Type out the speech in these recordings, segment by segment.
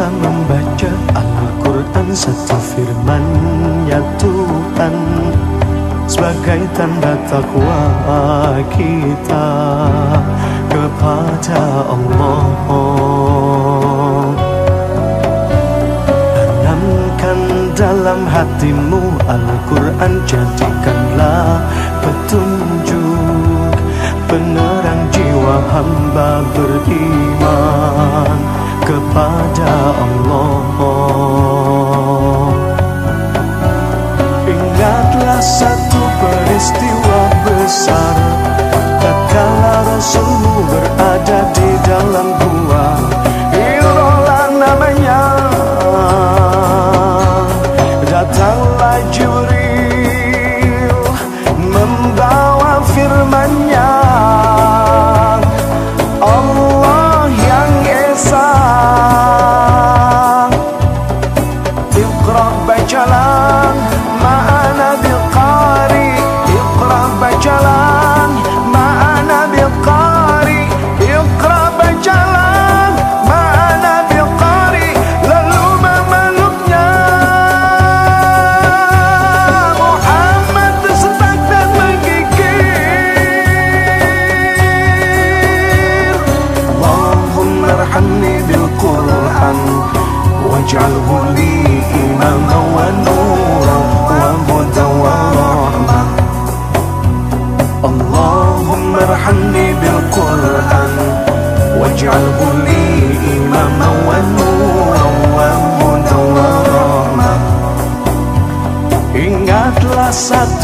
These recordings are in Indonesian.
kita membaca Al-Quran satu firmannya Tuhan Sebagai tanda takwa kita kepada Allah. Tanamkan dalam hatimu Al-Quran jadikan Pada Allah. Ingatlah satu peristiwa besar. واجعله لي إماما ونورا وهدى ورحمة اللهم ارحمني بالقرآن واجعله لي إماما ونورا وهدى ورحمة Ingatlah satu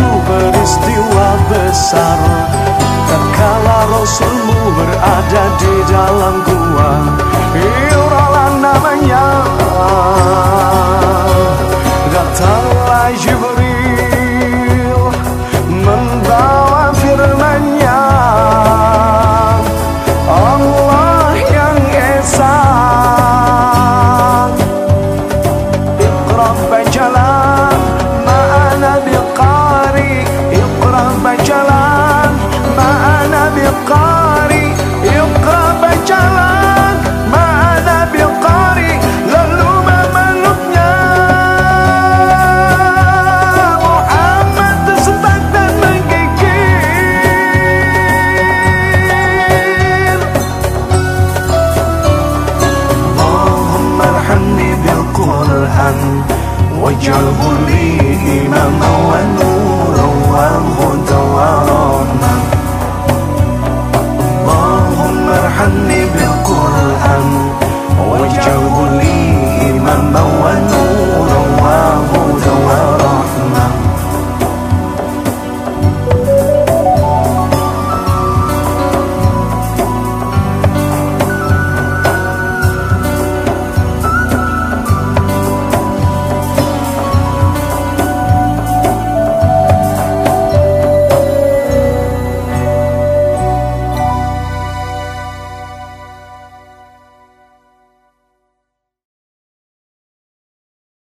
واجعله لي إماما ونورا وهدى ورحمة